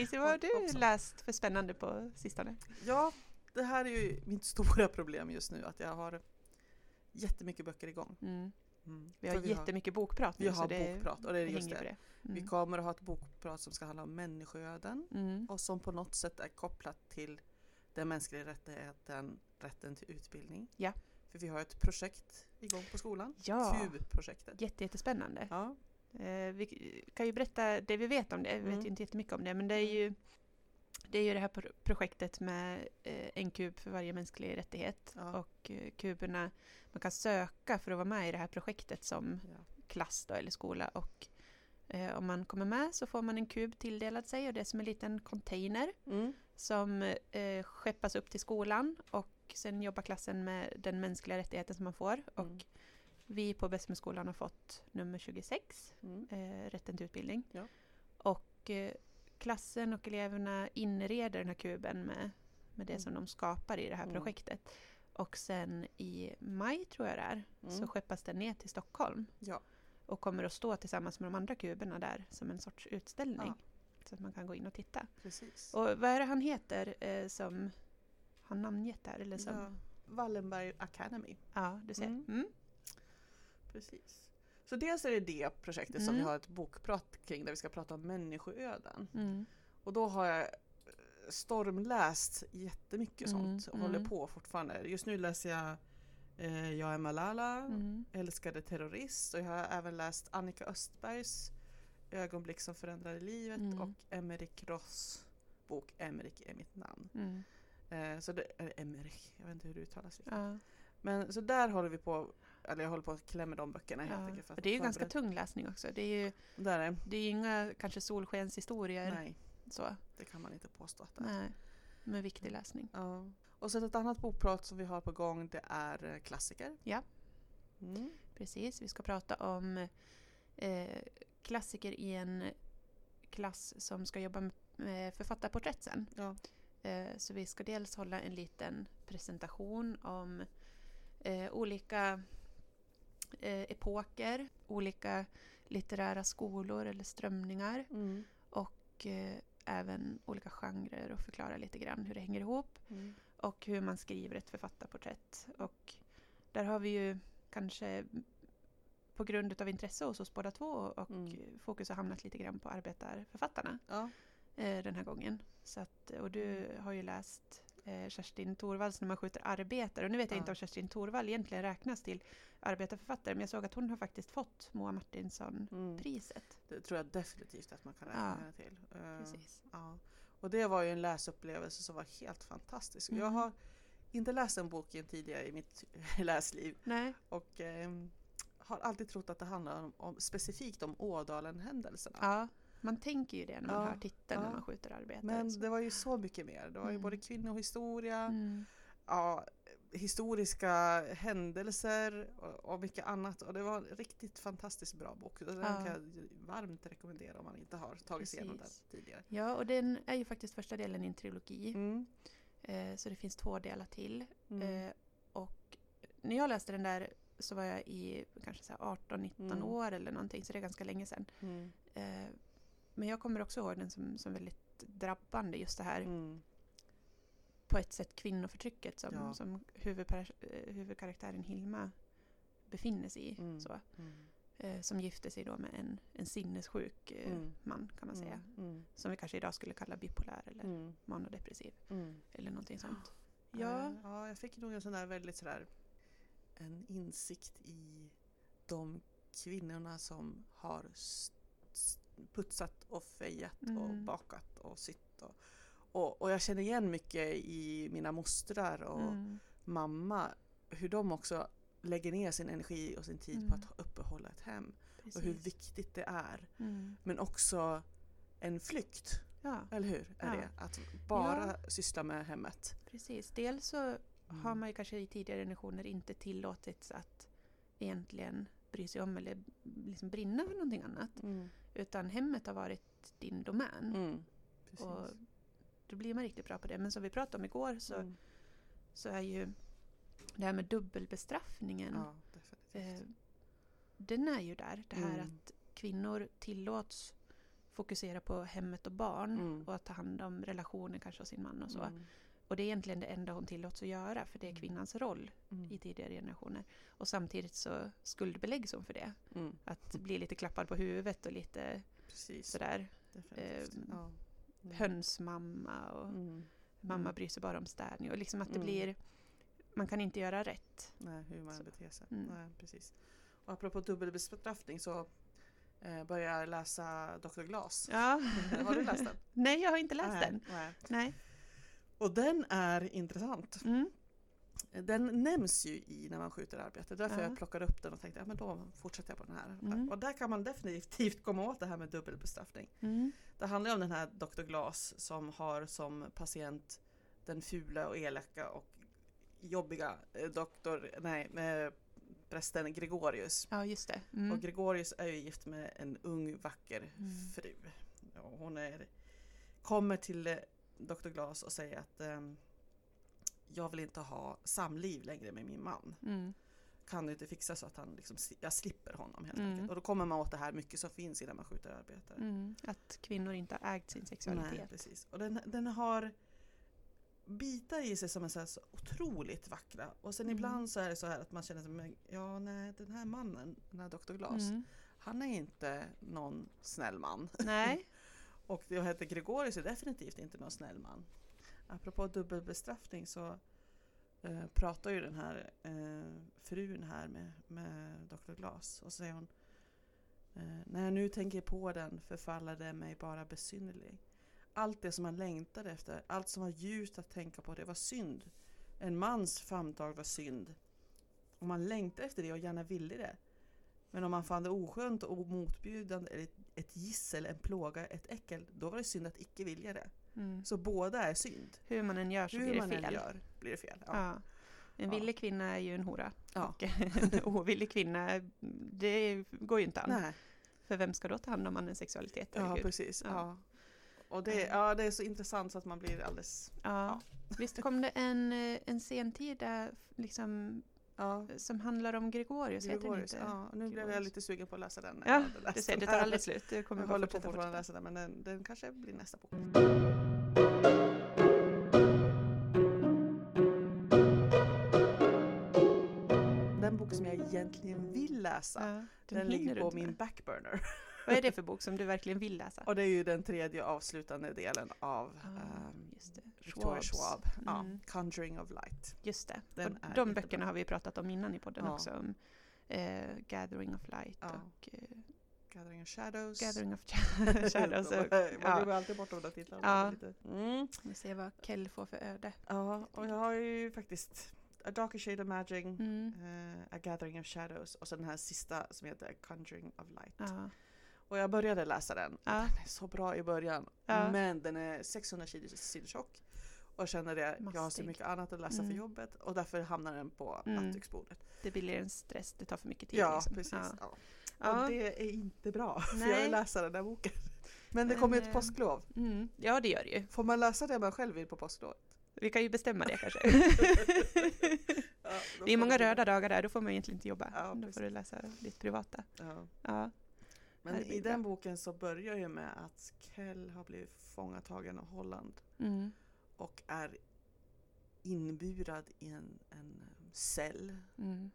Casey, vad har du Hoppsan. läst för spännande på sistone? Ja, det här är ju mitt stora problem just nu att jag har jättemycket böcker igång. Mm. Mm. Vi har jättemycket bokprat vi nu, har så det bokprat och det är just det. det. Vi Mm. kommer att ha ett bokprat som ska handla om människoöden Mm. och som på något sätt är kopplat till den mänskliga rättigheten, rätten till utbildning. Ja. För vi har ett projekt igång på skolan, Ja, FUB-projektet. jätte, jättespännande. Ja, vi kan ju berätta det vi vet om det, vi vet Mm. inte jättemycket om det, men det är ju det är ju det här pro- projektet med eh, en kub för varje mänsklig rättighet. Ja. Och eh, kuberna, man kan söka för att vara med i det här projektet som ja. klass då, eller skola. Och eh, om man kommer med så får man en kub tilldelad sig och det är som en liten container Mm. som eh, skeppas upp till skolan och sen jobbar klassen med den mänskliga rättigheten som man får. Mm. Vi på Bessemerskolan har fått nummer 26, Mm. eh, rätten till utbildning. Ja. Och eh, klassen och eleverna inreder den här kuben med, med det Mm. som de skapar i det här Mm. projektet. Och sen i maj tror jag det är, så Mm. skeppas den ner till Stockholm. Ja. Och kommer att stå tillsammans med de andra kuberna där som en sorts utställning. Ja. Så att man kan gå in och titta. Precis. Och vad är det han heter eh, som har namngett här? Eller som, Ja. Wallenberg Academy. ja. du ser. Mm. Mm. Precis. Så dels är det det projektet som Mm. vi har ett bokprat kring där vi ska prata om människoöden. Mm. Och då har jag eh, stormläst jättemycket Mm, sånt och håller mm. på fortfarande. Just nu läser jag eh, Jag är Malala, Mm. Älskade terrorist och jag har även läst Annika Östbergs Ögonblick som förändrade livet Mm. och Emmerich Ross bok Emmerich är mitt namn. Mm. Eh, så det är Emmerich, jag vet inte hur det uttalas riktigt. Ja. Men så där håller vi på, eller jag håller på att klämma de böckerna helt Ja. enkelt. För det är ju ganska tung läsning också. Det är ju Där är det är ju inga kanske solskenshistorier. Nej, Så. det kan man inte påstå att det är. Nej. Men viktig läsning. Ja. Och sen ett annat bokprat som vi har på gång det är eh, klassiker. Ja. Mm. Precis. Vi ska prata om eh, klassiker i en klass som ska jobba med författarporträtt sen. Ja. Eh, Så vi ska dels hålla en liten presentation om eh, olika epoker, olika litterära skolor eller strömningar Mm. och eh, även olika genrer och förklara lite grann hur det hänger ihop Mm. och hur man skriver ett författarporträtt. Och där har vi ju kanske på grund av intresse hos oss båda två och Mm. fokus har hamnat lite grann på arbetarförfattarna Ja. eh, den här gången. Så att, och du har ju läst eh, Kerstin Thorvalls När man skjuter arbetare. Och nu vet jag Ja. inte om Kerstin Thorvall egentligen räknas till arbetarförfattare men jag såg att hon har faktiskt fått Moa Martinsson-priset. Mm. Det tror jag definitivt att man kan räkna Ja. henne till. Eh, Precis. ja. Och det var ju en läsupplevelse som var helt fantastisk. Jag Mm. har inte läst den boken tidigare i mitt läsliv Nej. och ehm, har alltid trott att det handlar om, om specifikt om Ådalen-händelserna. Ja, man tänker ju det när man Ja, hör titeln ja. när man skjuter arbetare. Men det var ju så mycket mer. Det var ju Mm. både kvinnohistoria, Mm. ja, historiska händelser och, och mycket annat. Och det var en riktigt fantastiskt bra bok. Den Ja. kan jag varmt rekommendera om man inte har tagit sig igenom den tidigare. Ja, och den är ju faktiskt första delen i en trilogi. Mm. Eh, så det finns två delar till. Mm. Eh, och när jag läste den där så var jag i kanske så här 18-19 Mm. år eller någonting, så det är ganska länge sedan. Mm. Eh, men jag kommer också ihåg den som, som väldigt drabbande, just det här Mm. på ett sätt kvinnoförtrycket som, Ja. som eh, huvudkaraktären Hilma befinner sig i. Mm. Så, Mm. eh, som gifte sig då med en, en sinnessjuk eh, Mm. man kan man säga. Mm. Som vi kanske idag skulle kalla bipolär eller Mm. manodepressiv Mm. eller någonting sånt. Ja. Ja, ja, jag fick nog en sån där väldigt sådär en insikt i de kvinnorna som har s- s- putsat och fejat och Mm. bakat och sytt. Och, och, och jag känner igen mycket i mina mostrar och mm, mamma hur de också lägger ner sin energi och sin tid Mm. på att uppehålla ett hem och hur precis. viktigt det är. Mm. Men också en flykt, Ja, eller hur? Är Ja. det? Att bara syssla med hemmet. precis. Dels så Mm. har man ju kanske i tidigare generationer inte tillåtits att egentligen bry sig om eller liksom brinna för någonting annat. Mm. Utan hemmet har varit din domän. Mm. Precis. Och då blir man riktigt bra på det. Men som vi pratade om igår så, Mm. så är ju det här med dubbelbestraffningen. Ja, eh, den är ju där. Det här Mm. att kvinnor tillåts fokusera på hemmet och barn Mm. och att ta hand om relationer kanske av sin man och så. Och det är egentligen det enda hon tillåts att göra för det är Mm. kvinnans roll Mm. i tidigare generationer. Och samtidigt så skuldbeläggs hon för det. Mm. Att bli lite klappad på huvudet och lite Precis. sådär ehm, ja. Mm. hönsmamma och Mm. mamma Mm. bryr sig bara om städning. Och liksom att det Mm. blir, man kan inte göra rätt. Nej, hur man Så. beter sig. Nej, precis. Och apropå dubbelbestraffning så eh, börjar jag läsa Dr. Glas. Ja. Har du läst den? Nej, jag har inte läst Nej, den. Nej. Nej. Och den är intressant. Mm. Den nämns ju i När man skjuter arbete. Därför Ja. jag plockade upp den och tänkte ja, men då fortsätter jag på den här. Mm. Och där kan man definitivt komma åt det här med dubbelbestraffning. Mm. Det handlar om den här Dr. Glas som har som patient den fula och elaka och jobbiga eh, doktor, nej, med prästen Gregorius. Ja, just det. Mm. Och Gregorius är ju gift med en ung vacker Mm. fru. Och hon är, kommer till eh, Dr. Glas och säger att ehm, jag vill inte ha samliv längre med min man. Mm. Kan du inte fixa så att han liksom, jag slipper honom helt Mm. enkelt. Och då kommer man åt det här mycket som finns innan man skjuter arbetare. Mm. Att kvinnor inte har ägt sin sexualitet. Nej, precis. Och den, den har bitar i sig som är så, så otroligt vackra. Och sen Mm. ibland så är det så här att man känner sig, men, ja nej den här mannen, den här Dr. Glas, Mm. han är inte någon snäll man. Nej. Och jag heter Gregorius är definitivt inte någon snäll man. Apropå dubbelbestraffning så eh, pratar ju den här eh, frun här med, med Dr. Glas och så säger hon eh, När jag nu tänker på den förfaller det mig bara besynnerlig. Allt det som man längtade efter, allt som var ljust att tänka på, det var synd. En mans famntag var synd. Om man längtade efter det och gärna ville det. Men om man fann det oskönt och motbjudande, eller ett- gissel, en plåga, ett äckel, då var det synd att icke vilja det. Mm. Så båda är synd. Hur man än gör så Hur blir man det än fel. gör blir det fel. Ja. Ja. En Ja. villig kvinna är ju en hora. Ja. Och en ovillig kvinna, det går ju inte an. Nej. För vem ska då ta hand om mannens sexualitet? Ja, Herregud. precis. Ja. Ja. Och det, ja, det är så intressant så att man blir alldeles... Ja. Visst kom det en, eh, en sentida liksom, Ja, som handlar om Gregorius? heter den Gregorius. inte? Ja, nu blev jag Gregorius. lite sugen på att läsa den. Ja, Du ser, den det tar aldrig slut. Du kommer Jag håller på fortsätta. läsa den men den, den kanske blir nästa bok. Den bok som jag egentligen vill läsa, Ja, den, hinner ligger på min backburner. Vad är det för bok som du verkligen vill läsa? Och det är ju den tredje avslutande delen av Ah, ehm, just det. Victoria. Schwab. Ja, Mm. Conjuring of Light. Just det. Den och de böckerna har vi pratat om innan i podden Ja. också. Om eh, Gathering of Light Ja. och eh, Gathering of Shadows. Gathering of Shadows. och, Man glömmer alltid bort de där titlarna. Ja. Mm. Vi ser vad Kell får för öde. Ja, och jag har ju faktiskt A Darker Shade of Magic, Mm. eh, A Gathering of Shadows och så den här sista som heter Conjuring of Light. Ja. Och jag började läsa den. Ja. Den är så bra i början. Ja. Men den är 600 sidor tjock. Och jag känner det, jag har så mycket annat att läsa Mm. för jobbet och därför hamnar den på Mm. nattduksbordet. Det blir en stress, det tar för mycket tid. Ja, liksom. precis. Ja. Och det är inte bra, för Nej. jag vill läsa den där boken. Men det kommer ju ett eh, påsklov. Mm. ja, det gör det ju. Får man läsa det man själv vill på påsklov? Vi kan ju bestämma det kanske. Ja, det är många röda dagar där, då får man egentligen inte jobba. Ja, då får du läsa ditt privata. Ja. Ja. Men i den boken så börjar ju med att Kell har blivit fångatagen av Holland Mm. och är inburad i en, en cell Mm.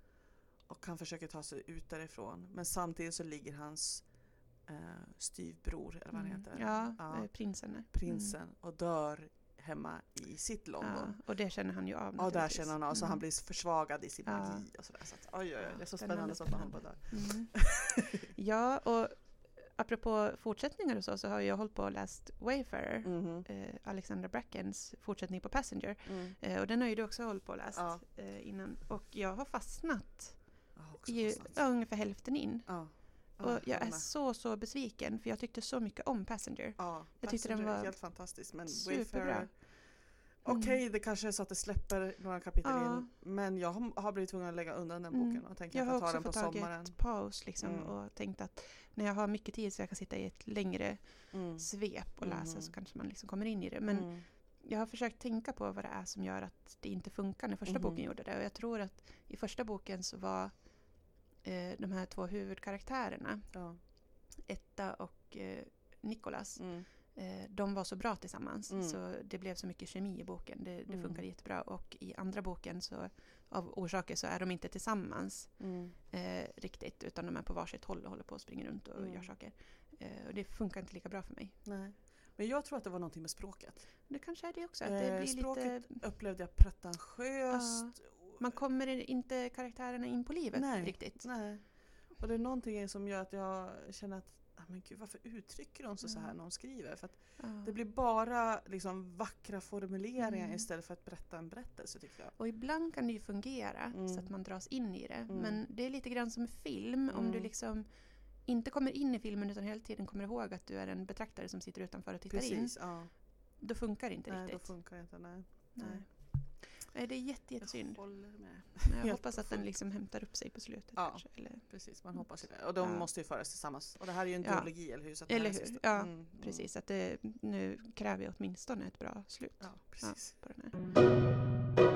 och han försöker ta sig ut därifrån. Men samtidigt så ligger hans eh, styvbror, eller vad han Mm. heter, Ja, Ja. eh, prinsen. prinsen, och dör hemma i sitt Mm. London. Ja, och det känner han ju av Och där känner han av, så Mm. han blir försvagad i sin Ja. magi och sådär. Så att, oj, oj, oj, det är så Ja, spännande så att man på där. Mm. Ja, och apropå fortsättningar och så, så har jag hållit på och läst Wayfarer. Mhm. Eh, Alexandra Brackens fortsättning på Passenger. Mm. Eh, och den har ju du också hållit på och läst Ja. eh, innan. Och jag har fastnat Jag har i, fastnat. ja, ungefär hälften in. Ja. Och jag är så, så besviken för jag tyckte så mycket om Passenger. Ja, Jag tyckte den Passenger är var helt fantastisk. Men superbra. Wayfarer, Okej, det kanske är så att det släpper några kapitel Ja. in. Men jag har, har blivit tvungen att lägga undan den Mm. boken och tänker Jag att har jag tar också den på fått tag i sommaren. ett paus liksom, Mm. och tänkt att när jag har mycket tid så jag kan sitta i ett längre Mm. svep och läsa så kanske man liksom kommer in i det. Men Mm. jag har försökt tänka på vad det är som gör att det inte funkar när första Mhm. boken gjorde det. Och jag tror att i första boken så var eh, de här två huvudkaraktärerna, Ja. Etta och eh, Nikolas. Mm. Eh, de var så bra tillsammans Mm. så det blev så mycket kemi i boken. Det, det Mm. funkade jättebra och i andra boken så av orsaker så är de inte tillsammans Mm. eh, riktigt utan de är på varsitt håll och håller på och springer runt och Mm. gör saker. Eh, och det funkar inte lika bra för mig. Nej. Men jag tror att det var någonting med språket. Det kanske är det också, att det Eh, blir språket lite... upplevde jag pretentiöst. Man kommer inte karaktärerna in på livet Nej. riktigt. Nej. Och det är någonting som gör att jag känner att men gud, varför uttrycker de sig så här när de skriver? För det blir bara liksom, vackra formuleringar Mm. istället för att berätta en berättelse tycker jag. Och ibland kan det ju fungera Mm. så att man dras in i det. Mm. Men det är lite grann som film. Om du Mm. liksom inte kommer in i filmen utan hela tiden kommer ihåg att du är en betraktare som sitter utanför och tittar in. Precis, ja. Då funkar det inte Nej, då riktigt. funkar det inte. Nej. Nej. Nej. Nej, det är jätte, Jag jättesynd. håller med. Men jag hoppas att den liksom hämtar upp sig på slutet. Ja. Kanske. Eller, Precis, man hoppas ju det. Och de Ja. måste ju föras tillsammans. Och det här är ju en Ja. duologi, eller hur? Så Eller hur? Ja, Mm, mm. precis, att det, nu kräver jag åtminstone ett bra slut Ja, precis. på den här.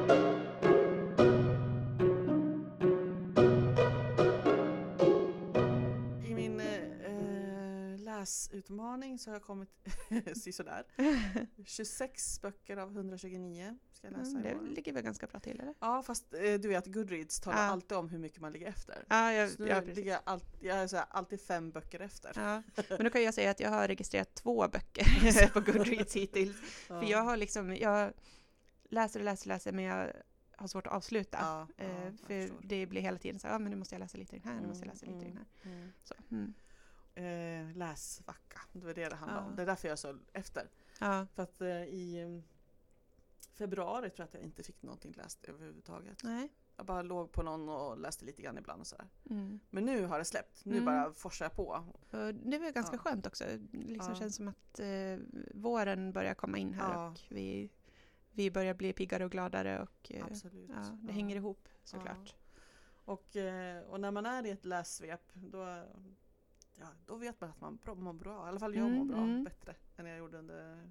Läsutmaning så har jag kommit sisådär. 26 böcker av 129 ska jag läsa Mm, det år. ligger väl ganska bra till eller? Ja, fast eh, du vet Goodreads talar Ja. alltid om hur mycket man ligger efter. Ja, jag, Så nu ja, ligger jag, all, jag är här, alltid fem böcker efter. Ja. Men då kan jag säga att jag har registrerat två böcker på Goodreads hittills. Ja. För jag har liksom, jag läser och läser och läser men jag har svårt att avsluta. Ja, ja, Eh, jag för det blir hela tiden så här, ja men nu måste jag läsa lite i den här, nu måste jag läsa lite i den Mm, här. mm, Så, mm. Mm. Eh, läsvacka, det var det det handlade Ja. om. Det är därför jag så efter. Ja, För att eh, i eh, februari tror jag att jag inte fick någonting läst överhuvudtaget. nej. Jag bara låg på någon och läste lite grann ibland och sådär. Mm. Men nu har det släppt. Nu Mm. bara forsar jag på. Det var ganska Ja. skönt också. Liksom Ja. känns som att eh, våren börjar komma in här Ja. och vi, vi börjar bli piggare och gladare och eh, ja, det hänger ihop såklart. Och, eh, och när man är i ett lässvep då, ja, då vet man att man mår bra. I alla fall jag Mm, mår bra. mm. Bättre än jag gjorde under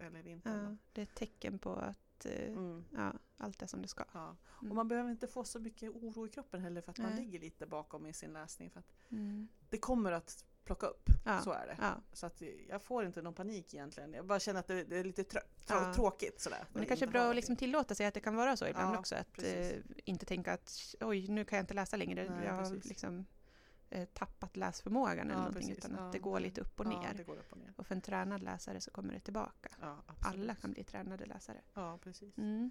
eller vintern. Ja, det är ett tecken på att eh, Mm, ja, allt är som det ska. ja. Mm. Och man behöver inte få så mycket oro i kroppen heller för att man Nej. ligger lite bakom i sin läsning. För att Mm. det kommer att plocka upp. Så är det. Så att jag får inte någon panik egentligen. Jag bara känner att det, det är lite trö- Ja. tråkigt sådär. Men det kanske är bra att liksom tillåta sig att det kan vara så ibland också. Att eh, inte tänka att oj, nu kan jag inte läsa längre. Nej, jag liksom tappat läsförmågan eller Ja, någonting. precis. Utan Ja. att det går lite upp och Ja, ner. upp och ner. Och för en tränad läsare så kommer det tillbaka. Alla kan bli tränade läsare. Ja, precis. Mm.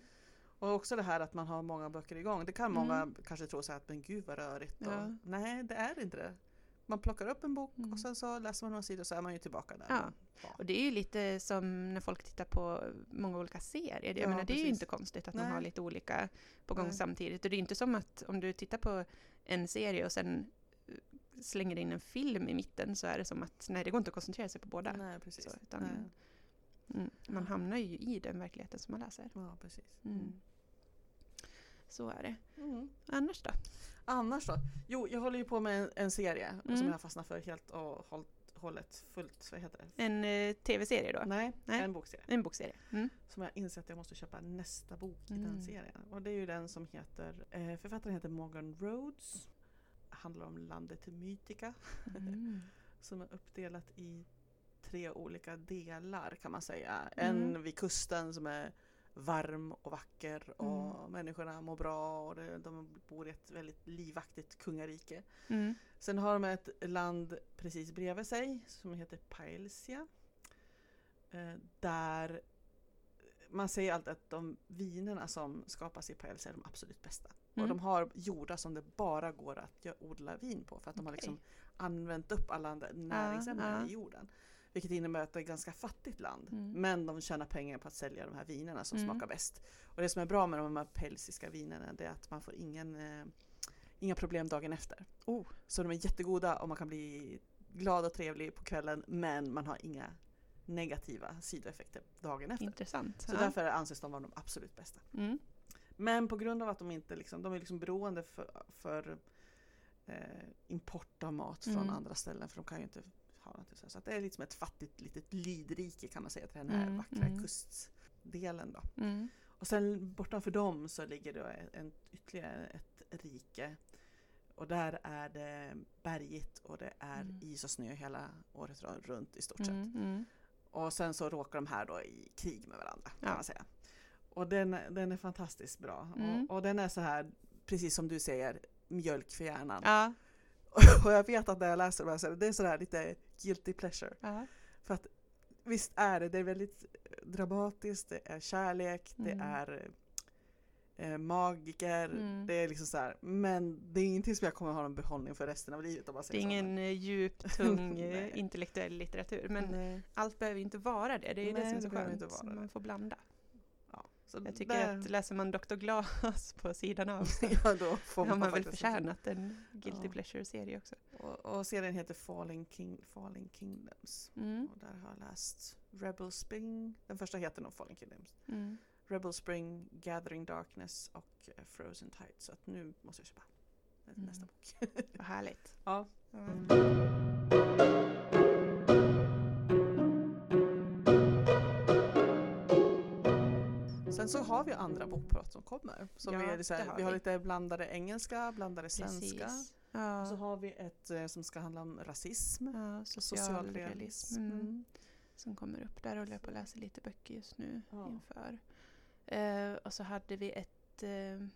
Och också det här att man har många böcker igång. Det kan Mm. många kanske tro så att men gud vad rörigt. Och. Nej, det är inte det. Man plockar upp en bok Mm. och sen så läser man några sidor och så är man ju tillbaka där. Ja. Och det är ju lite som när folk tittar på många olika serier. Jag Ja, menar, det är ju inte konstigt att man Nej. har lite olika på gång Nej. samtidigt. Och det är inte som att om du tittar på en serie och sen eh, slänger in en film i mitten så är det som att nej, det går inte att koncentrera sig på båda. Nej, precis. Så, utan. Mm, man hamnar ju i den verkligheten som man läser. Ja, precis. Mm. Så är det. Mm. Annars då? Annars då? Jo, jag håller ju på med en, en serie Mm. som jag fastnat för helt och hållt, hållet fullt. Vad heter det? En eh, tv-serie då? Nej, Nej. en bokserie. En bokserie? Mm. Som jag inser att jag måste köpa nästa bok i Mm. den serien. Och det är ju den som heter, eh, författaren heter Morgan Rhodes. Handlar om landet Mytica. Mm. som är uppdelat i tre olika delar kan man säga. Mm. En vid kusten som är varm och vacker och Mm. människorna mår bra och det, de bor i ett väldigt livaktigt kungarike. Mm. Sen har de ett land precis bredvid sig som heter Paelsia. Eh, där man säger alltid att de vinerna som skapas i Paelsia är de absolut bästa. Och Mm. de har jordar som det bara går att odla vin på för att de har liksom använt upp alla andra näringsämnen ja. i jorden. Vilket innebär att det är ett ganska fattigt land. Mm. Men de tjänar pengar på att sälja de här vinerna som Mm. smakar bäst. Och det som är bra med de här pelsiska vinerna det är att man får ingen, eh, inga problem dagen efter. Oh. Så de är jättegoda och man kan bli glad och trevlig på kvällen men man har inga negativa sidoeffekter dagen efter. Intressant. Så Ja. därför anses de vara de absolut bästa. Mm. Men på grund av att de inte liksom, de är liksom beroende för, för eh, import av mat från Mm. andra ställen för de kan ju inte ha något så. Så det är liksom ett fattigt litet lydrike kan man säga till den här Mm, vackra mm. kustdelen då. Mm. Och sen bortanför dem så ligger det en, ytterligare ett rike Och där är det bergigt och det är Mm. is och snö hela året ru- runt i stort sett. Mm. Och sen så råkar de här då i krig med varandra kan Ja. man säga. Och den, den är fantastiskt bra. Mm. Och, och den är så här, precis som du säger, mjölk för hjärnan. Ja, Och jag vet att när jag läser de här så är det- det är sådär lite guilty pleasure. ja. För att visst är det, det är väldigt dramatiskt, det är kärlek, det Mm. är eh, magiker, Mm. det är liksom så här. Men det är ingenting som jag kommer ha någon behållning för resten av livet om man Det är säger ingen eh, djup, tung Nej. eh, intellektuell litteratur. Men Nej. allt behöver inte vara det. Det är ju det Nej, som är det så skönt. inte vara Man det. får blanda. Så Jag tycker där- att läser man Dr. Glas på sidan av så ja, då får har man väl förtjänat en Guilty Ja. Pleasure-serie också. Och, och serien heter Falling, King, Falling Kingdoms. Mm. Och där har jag läst Rebel Spring, den första heter nog Falling Kingdoms. Mm. Rebel Spring, Gathering Darkness och eh, Frozen Tide. Så att nu måste jag köpa Mm. nästa bok. Vad härligt. ja. Ja. Sen så har vi andra bokprat som kommer. Så Ja, vi, är här, har vi har lite blandade engelska, blandade svenska. Precis. Och så Ja. har vi ett eh, som ska handla om rasism. ja, socialrealism. Mm. Mm. Som kommer upp. Där håller jag på att läsa lite böcker just nu Ja. inför. Eh, och så hade vi ett eh,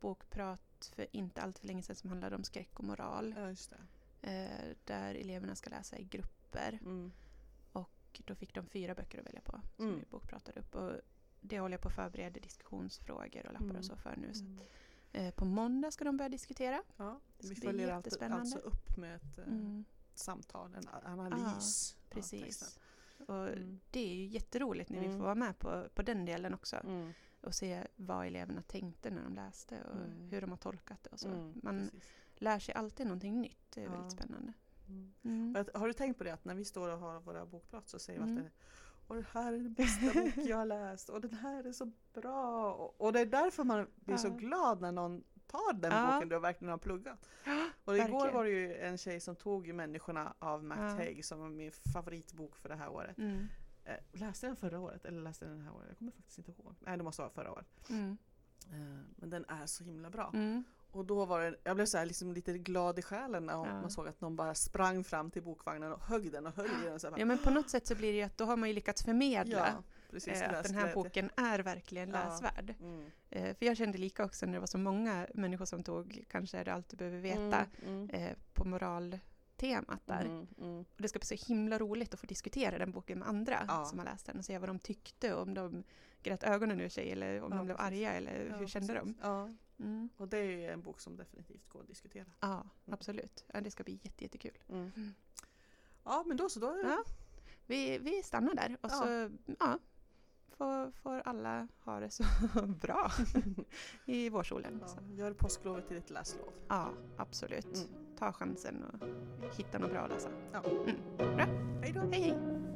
bokprat för inte allt för länge sedan som handlade om skräck och moral. Ja. Eh, där eleverna ska läsa i grupper. Mm. Och då fick de fyra böcker att välja på som Mm. vi bokpratade upp. Och det håller jag på att förbereda diskussionsfrågor och lappar Mm. och så för nu. Så, Mm. eh, på måndag ska de börja diskutera. Ja, vi följer alltid, jättespännande. alltså upp med ett eh, Mm, samtal, en analys. texten. precis. Och Mm. det är ju jätteroligt när vi Mm. får vara med på, på den delen också. Mm. Och se vad eleverna tänkte när de läste och hur de har tolkat det och så. Man precis. lär sig alltid någonting nytt. Det är Ja. väldigt spännande. Att- Har du tänkt på det att när vi står och har våra bokprat så säger vi alltid och det här är den bästa bok jag har läst och den här är så bra. Och, och det är därför man blir så Ja. glad när någon tar den Ja. boken du verkligen har pluggat. Och igår verkligen. var det ju en tjej som tog Människorna av Matt Ja. Haig som var min favoritbok för det här året. Mm. Eh, läste den förra året eller läste den det här året? Jag kommer faktiskt inte ihåg. Nej det måste vara förra året. Mm. Eh, men den är så himla bra. Mm. Och då var det, jag blev så här liksom lite glad i själen när Ja. man såg att någon bara sprang fram till bokvagnen och högg den och höll i den. Så här, Ja men på något sätt så blir det ju att då har man ju lyckats förmedla ja, precis, eh, att den här boken är verkligen Ja. läsvärd. Mm. Eh, för jag kände lika också när det var så många människor som tog Kanske är det allt du behöver veta Mm, mm, eh, på moraltemat där. mm, mm. Och det ska bli så himla roligt att få diskutera den boken med andra som har läst den och se vad de tyckte, om de grät ögonen ur sig eller om Ja, de blev precis. arga eller Ja, hur kände precis. de. Ja, Mm. och det är en bok som definitivt går att diskutera. Ja, absolut. Ja, det ska bli jätte, jättekul. Mm. Mm. Ja, men då så. Då Ja. Vi, vi stannar där och så ja, får, får alla ha det så bra i vårsolen. ja, Så. gör påsklovet till ett läslov. Ja, absolut. Mm. Ta chansen och hitta något bra att läsa. Ja. Mm. Bra. Hej då! Hej hej!